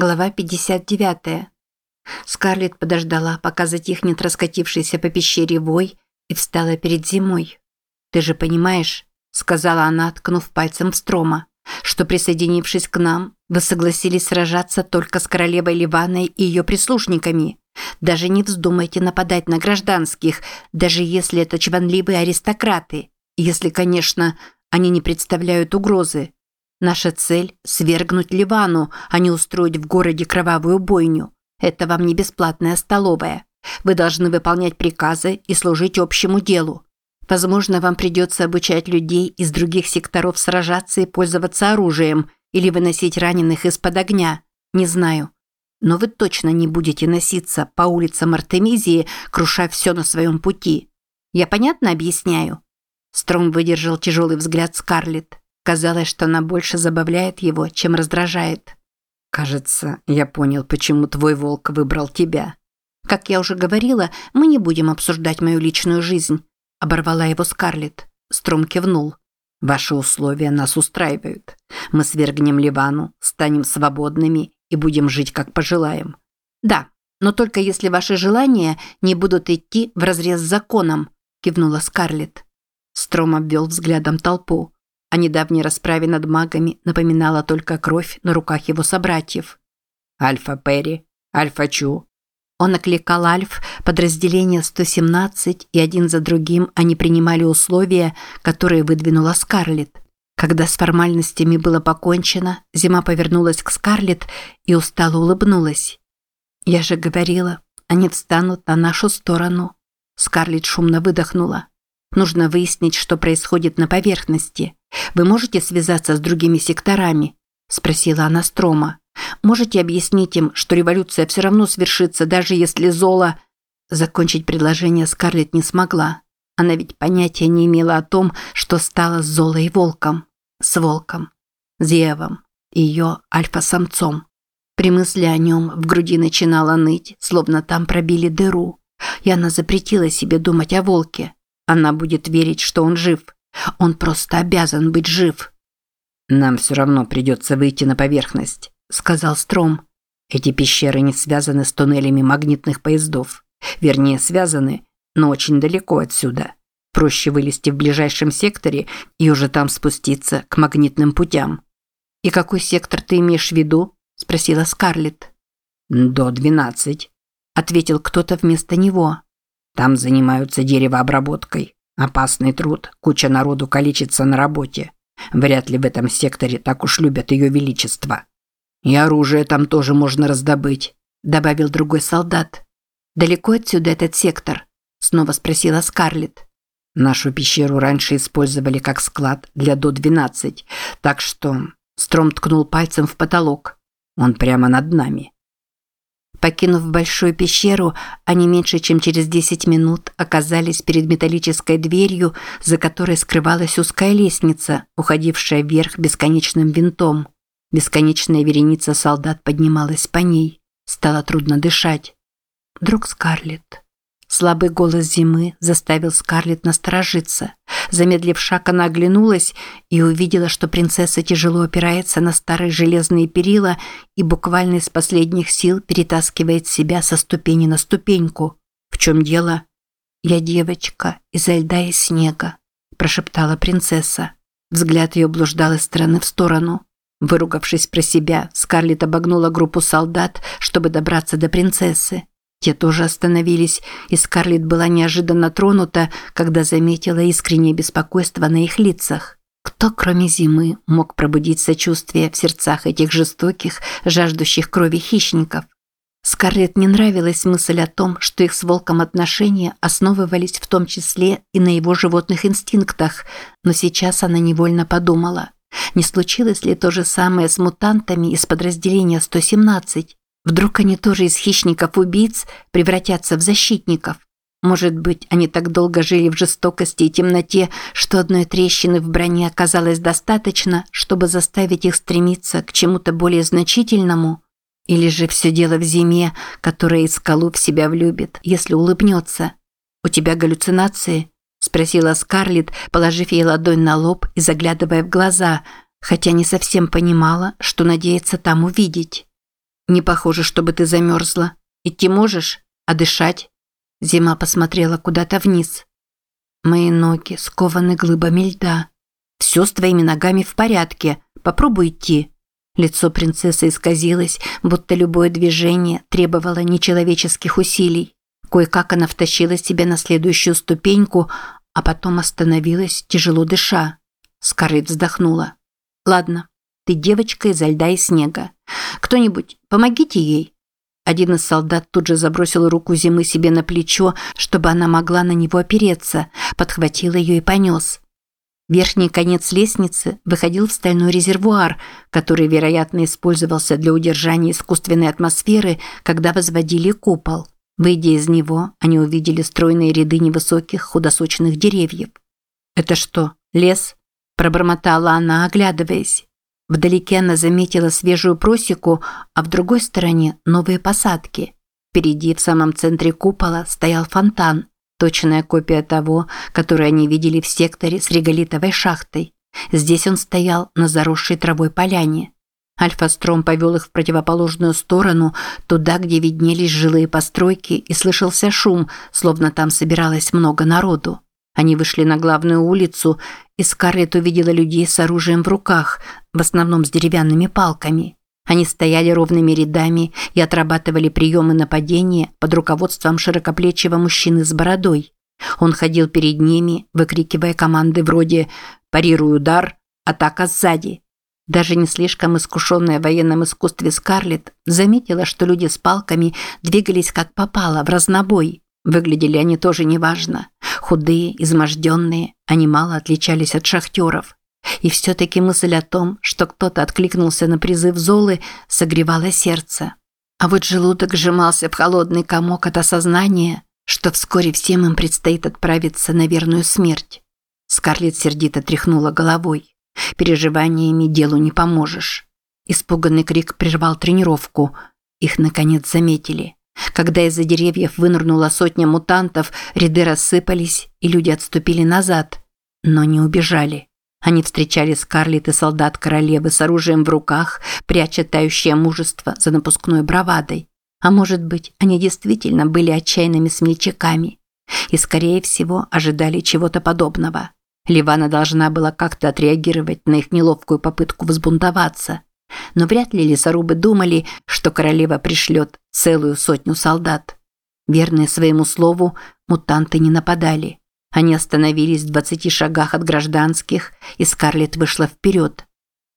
Глава 59. Скарлетт подождала, пока затихнет раскатившийся по пещере вой, и встала перед зимой. «Ты же понимаешь», – сказала она, ткнув пальцем в строма, «что, присоединившись к нам, вы согласились сражаться только с королевой Ливаной и ее прислушниками. Даже не вздумайте нападать на гражданских, даже если это чванливые аристократы, если, конечно, они не представляют угрозы. Наша цель – свергнуть Ливану, а не устроить в городе кровавую бойню. Это вам не бесплатная столовая. Вы должны выполнять приказы и служить общему делу. Возможно, вам придется обучать людей из других секторов сражаться и пользоваться оружием или выносить раненых из-под огня. Не знаю. Но вы точно не будете носиться по улицам Артемизии, круша все на своем пути. Я понятно объясняю?» Стром выдержал тяжелый взгляд Скарлетт. Казалось, что она больше забавляет его, чем раздражает. «Кажется, я понял, почему твой волк выбрал тебя». «Как я уже говорила, мы не будем обсуждать мою личную жизнь», – оборвала его Скарлетт. Стром кивнул. «Ваши условия нас устраивают. Мы свергнем Ливану, станем свободными и будем жить, как пожелаем». «Да, но только если ваши желания не будут идти вразрез с законом», – кивнула Скарлетт. Стром обвел взглядом толпу. О недавней расправе над магами напоминала только кровь на руках его собратьев. «Альфа Перри, Альфа Чу». Он окликал Альф, подразделение 117, и один за другим они принимали условия, которые выдвинула Скарлетт. Когда с формальностями было покончено, Зима повернулась к Скарлетт и устало улыбнулась. «Я же говорила, они встанут на нашу сторону». Скарлетт шумно выдохнула. Нужно выяснить, что происходит на поверхности. Вы можете связаться с другими секторами? спросила она Строма. Можете объяснить им, что революция все равно свершится, даже если Зола Закончить предложение Скарлетт не смогла. Она ведь понятия не имела о том, что стало с Золой и Волком. С Волком. Зевом. Ее альфа-самцом. При мысли о нем в груди начинала ныть, словно там пробили дыру. И она запретила себе думать о Волке. Она будет верить, что он жив. Он просто обязан быть жив. «Нам все равно придется выйти на поверхность», – сказал Стром. «Эти пещеры не связаны с туннелями магнитных поездов. Вернее, связаны, но очень далеко отсюда. Проще вылезти в ближайшем секторе и уже там спуститься к магнитным путям». «И какой сектор ты имеешь в виду?» – спросила Скарлетт. «До двенадцать», – ответил кто-то вместо него. Там занимаются деревообработкой. Опасный труд, куча народу количится на работе. Вряд ли в этом секторе так уж любят ее величество. И оружие там тоже можно раздобыть, добавил другой солдат. Далеко отсюда этот сектор? Снова спросила Скарлетт. Нашу пещеру раньше использовали как склад для до-12, так что Стром ткнул пальцем в потолок. Он прямо над нами. Покинув большую пещеру, они меньше чем через 10 минут оказались перед металлической дверью, за которой скрывалась узкая лестница, уходившая вверх бесконечным винтом. Бесконечная вереница солдат поднималась по ней. Стало трудно дышать. «Друг Скарлетт», Слабый голос зимы заставил Скарлетт насторожиться. Замедлив шаг, она оглянулась и увидела, что принцесса тяжело опирается на старые железные перила и буквально из последних сил перетаскивает себя со ступени на ступеньку. «В чем дело?» «Я девочка изо льда и снега», – прошептала принцесса. Взгляд ее блуждал из стороны в сторону. Выругавшись про себя, Скарлетт обогнула группу солдат, чтобы добраться до принцессы. Те тоже остановились, и Скарлетт была неожиданно тронута, когда заметила искреннее беспокойство на их лицах. Кто, кроме зимы, мог пробудить сочувствие в сердцах этих жестоких, жаждущих крови хищников? Скарлетт не нравилась мысль о том, что их с волком отношения основывались в том числе и на его животных инстинктах, но сейчас она невольно подумала, не случилось ли то же самое с мутантами из подразделения 117? Вдруг они тоже из хищников-убийц превратятся в защитников? Может быть, они так долго жили в жестокости и темноте, что одной трещины в броне оказалось достаточно, чтобы заставить их стремиться к чему-то более значительному? Или же все дело в зиме, которая из скалу в себя влюбит, если улыбнется? «У тебя галлюцинации?» – спросила Скарлетт, положив ей ладонь на лоб и заглядывая в глаза, хотя не совсем понимала, что надеется там увидеть. Не похоже, чтобы ты замерзла. Идти можешь? А дышать?» Зима посмотрела куда-то вниз. Мои ноги скованы глыбами льда. Все с твоими ногами в порядке. Попробуй идти. Лицо принцессы исказилось, будто любое движение требовало нечеловеческих усилий. Кое-как она втащила себя на следующую ступеньку, а потом остановилась, тяжело дыша. Скарлетт вздохнула. «Ладно, ты девочка изо льда и снега. Кто-нибудь, помогите ей». Один из солдат тут же забросил руку Зимы себе на плечо, чтобы она могла на него опереться, подхватил ее и понес. Верхний конец лестницы выходил в стальной резервуар, который, вероятно, использовался для удержания искусственной атмосферы, когда возводили купол. Выйдя из него, они увидели стройные ряды невысоких худосочных деревьев. «Это что, лес?» – пробормотала она, оглядываясь. Вдалеке она заметила свежую просеку, а в другой стороне – новые посадки. Впереди, в самом центре купола, стоял фонтан, точная копия того, который они видели в секторе с реголитовой шахтой. Здесь он стоял на заросшей травой поляне. Альфа-стром повел их в противоположную сторону, туда, где виднелись жилые постройки и слышался шум, словно там собиралось много народу. Они вышли на главную улицу, и Скарлетт увидела людей с оружием в руках, в основном с деревянными палками. Они стояли ровными рядами и отрабатывали приемы нападения под руководством широкоплечего мужчины с бородой. Он ходил перед ними, выкрикивая команды вроде «Парируй удар», «Атака сзади», даже не слишком искушенная в военном искусстве Скарлетт заметила, что люди с палками двигались как попало, в разнобой. Выглядели они тоже неважно. Худые, изможденные, они мало отличались от шахтеров. И все-таки мысль о том, что кто-то откликнулся на призыв Золы, согревала сердце. А вот желудок сжимался в холодный комок от осознания, что вскоре всем им предстоит отправиться на верную смерть. Скарлетт сердито тряхнула головой. Переживаниями делу не поможешь. Испуганный крик прервал тренировку. Их, наконец, заметили. Когда из-за деревьев вынырнула сотня мутантов, ряды рассыпались, и люди отступили назад. Но не убежали. Они встречали Скарлетт и солдат королевы с оружием в руках, пряча тающее мужество за напускной бравадой. А может быть, они действительно были отчаянными смельчаками и, скорее всего, ожидали чего-то подобного. Ливана должна была как-то отреагировать на их неловкую попытку взбунтоваться. Но вряд ли лесорубы думали, что королева пришлет целую сотню солдат. Верные своему слову, мутанты не нападали. Они остановились в двадцати шагах от гражданских, и Скарлетт вышла вперед.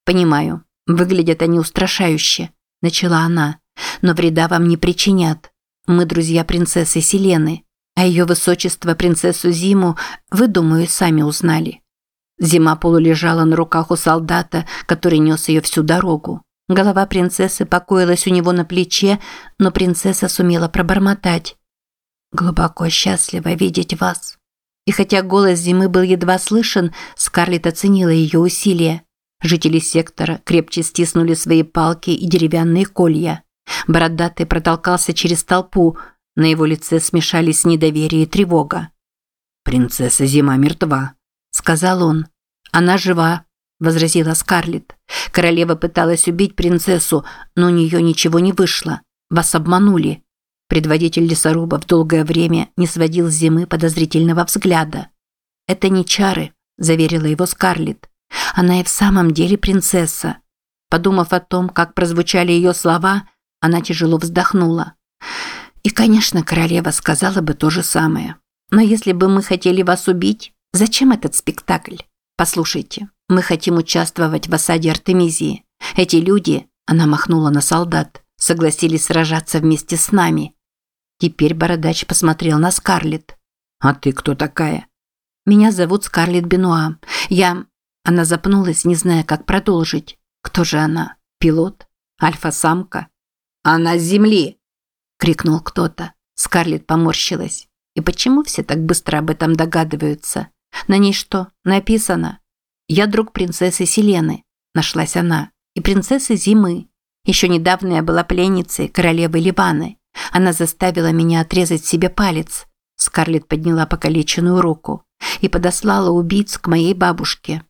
«Понимаю, выглядят они устрашающе», – начала она, – «но вреда вам не причинят. Мы друзья принцессы Селены. А ее высочество принцессу Зиму вы, думаю, сами узнали. Зима полулежала на руках у солдата, который нес ее всю дорогу. Голова принцессы покоилась у него на плече, но принцесса сумела пробормотать. «Глубоко счастлива видеть вас». И хотя голос Зимы был едва слышен, Скарлетт оценила ее усилия. Жители сектора крепче стиснули свои палки и деревянные колья. Бородатый протолкался через толпу, на его лице смешались недоверие и тревога. «Принцесса Зима мертва», – сказал он. «Она жива», – возразила Скарлетт. «Королева пыталась убить принцессу, но у нее ничего не вышло. Вас обманули». Предводитель лесорубов долгое время не сводил с Зимы подозрительного взгляда. «Это не чары», – заверила его Скарлетт. «Она и в самом деле принцесса». Подумав о том, как прозвучали ее слова, она тяжело вздохнула. И, конечно, королева сказала бы то же самое. Но если бы мы хотели вас убить, зачем этот спектакль? Послушайте, мы хотим участвовать в осаде Артемизии. Эти люди, она махнула на солдат, согласились сражаться вместе с нами. Теперь бородач посмотрел на Скарлетт. А ты кто такая? Меня зовут Скарлетт Бенуа. Я Она запнулась, не зная, как продолжить. Кто же она? Пилот? Альфа-самка? Она с земли, крикнул кто-то. Скарлетт поморщилась. И почему все так быстро об этом догадываются? На ней что, написано? Я друг принцессы Селены, нашлась она, и принцессы Зимы. Еще недавно я была пленницей королевы Ливаны. Она заставила меня отрезать себе палец. Скарлетт подняла покалеченную руку и подослала убийц к моей бабушке.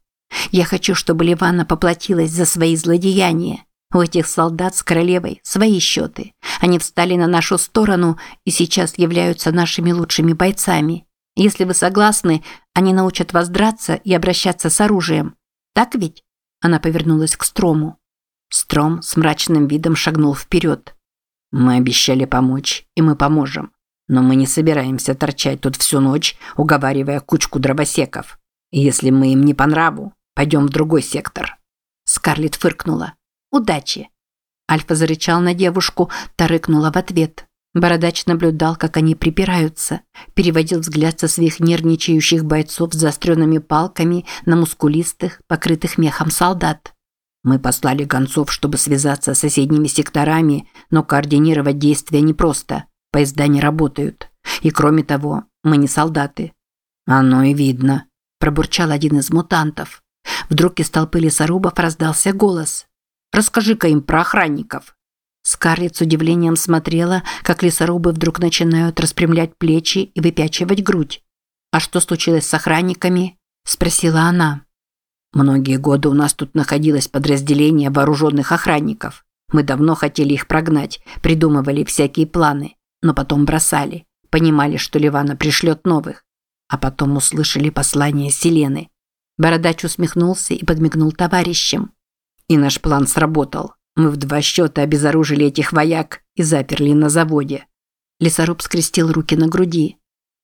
Я хочу, чтобы Ливана поплатилась за свои злодеяния. У этих солдат с королевой свои счеты. Они встали на нашу сторону и сейчас являются нашими лучшими бойцами. Если вы согласны, они научат вас драться и обращаться с оружием. Так ведь?» Она повернулась к Строму. Стром с мрачным видом шагнул вперед. «Мы обещали помочь, и мы поможем. Но мы не собираемся торчать тут всю ночь, уговаривая кучку дровосеков. Если мы им не по нраву, пойдем в другой сектор». Скарлетт фыркнула. «Удачи!» Альфа зарычал на девушку, та рыкнула в ответ. Бородач наблюдал, как они припираются, переводил взгляд со своих нервничающих бойцов с заостренными палками на мускулистых, покрытых мехом солдат. Мы послали гонцов, чтобы связаться с соседними секторами, но координировать действия непросто. Поезда не работают. И кроме того, мы не солдаты. Оно и видно, пробурчал один из мутантов. Вдруг из толпы лесорубов раздался голос. Расскажи-ка им про охранников. Скарлетт с удивлением смотрела, как лесорубы вдруг начинают распрямлять плечи и выпячивать грудь. «А что случилось с охранниками?» – спросила она. «Многие годы у нас тут находилось подразделение вооруженных охранников. Мы давно хотели их прогнать, придумывали всякие планы, но потом бросали. Понимали, что Ливана пришлет новых. А потом услышали послание Селены. Бородач усмехнулся и подмигнул товарищам. И наш план сработал. Мы в два счета обезоружили этих вояк и заперли на заводе. Лесоруб скрестил руки на груди.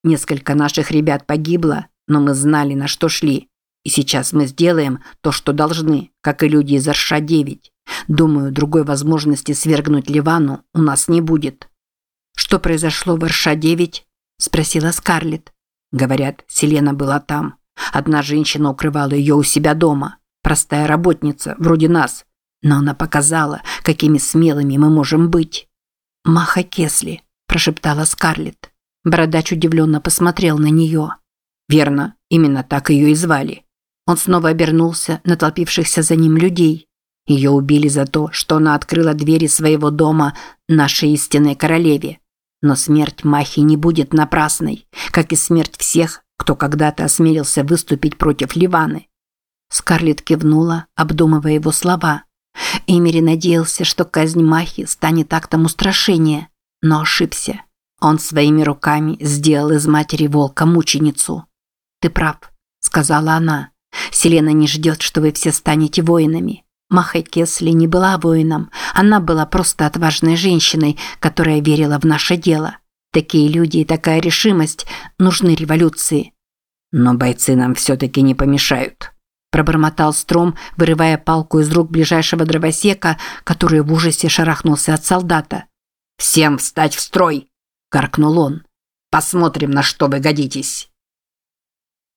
Несколько наших ребят погибло, но мы знали, на что шли. И сейчас мы сделаем то, что должны, как и люди из Арша-9. Думаю, другой возможности свергнуть Ливану у нас не будет. Что произошло в Арша-9? спросила Скарлетт. Говорят, Селена была там. Одна женщина укрывала ее у себя дома. Простая работница, вроде нас. Но она показала, какими смелыми мы можем быть. «Маха Кесли», – прошептала Скарлетт. Бородач удивленно посмотрел на нее. «Верно, именно так ее и звали». Он снова обернулся на толпившихся за ним людей. Ее убили за то, что она открыла двери своего дома нашей истинной королеве. Но смерть Махи не будет напрасной, как и смерть всех, кто когда-то осмелился выступить против Ливаны. Скарлетт кивнула, обдумывая его слова. Эмери надеялся, что казнь Махи станет актом устрашения, но ошибся. Он своими руками сделал из матери волка мученицу. «Ты прав», – сказала она. «Селена не ждет, что вы все станете воинами. Маха Кесли не была воином, она была просто отважной женщиной, которая верила в наше дело. Такие люди и такая решимость нужны революции». «Но бойцы нам все-таки не помешают», пробормотал Стром, вырывая палку из рук ближайшего дровосека, который в ужасе шарахнулся от солдата. «Всем встать в строй!» – гаркнул он. «Посмотрим, на что вы годитесь!»